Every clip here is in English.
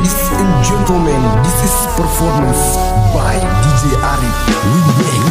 Ladies and gentlemen, this is performance by DJ Ari. We bang.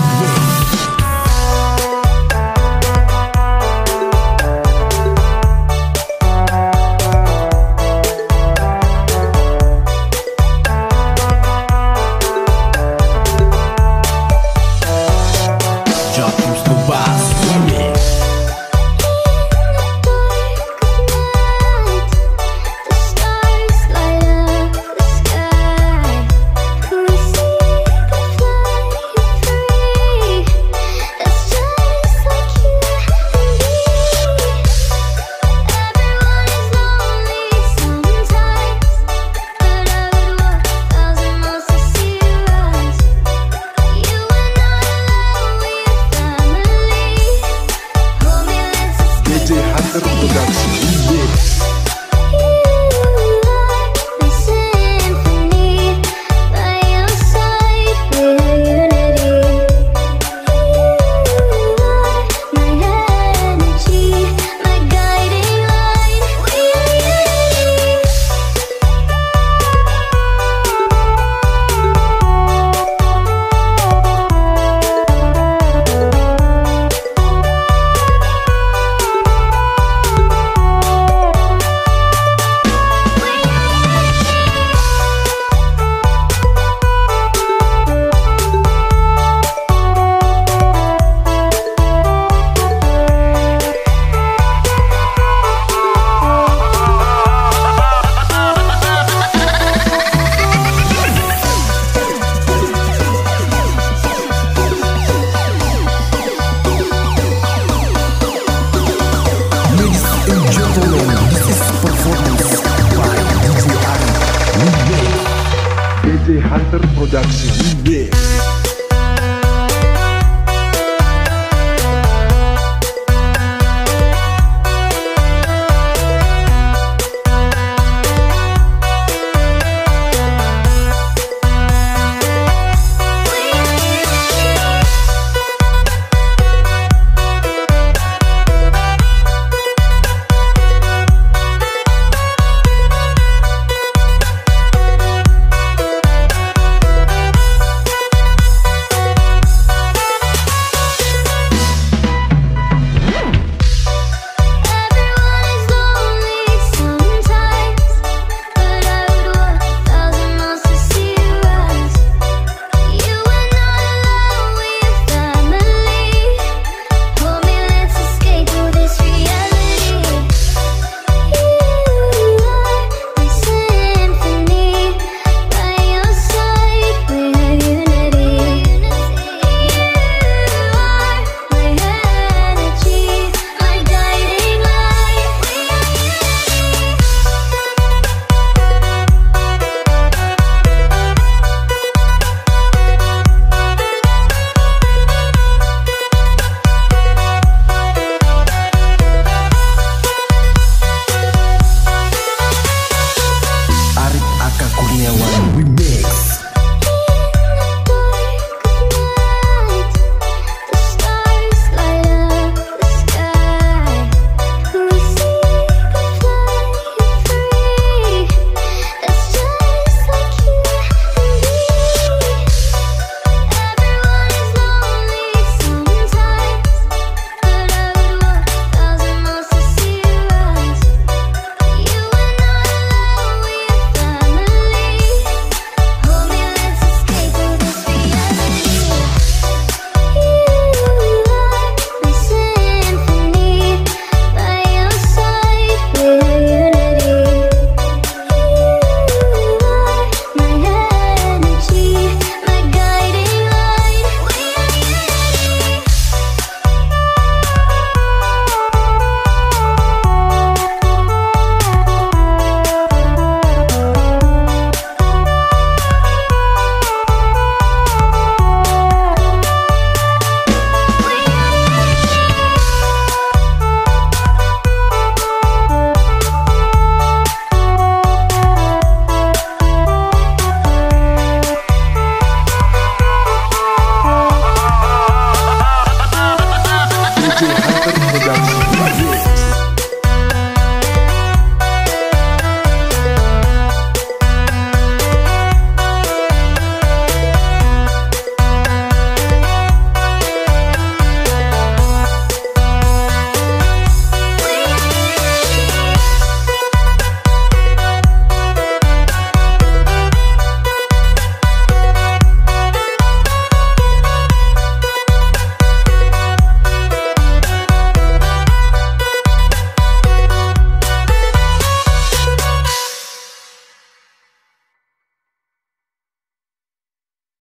Hunter Production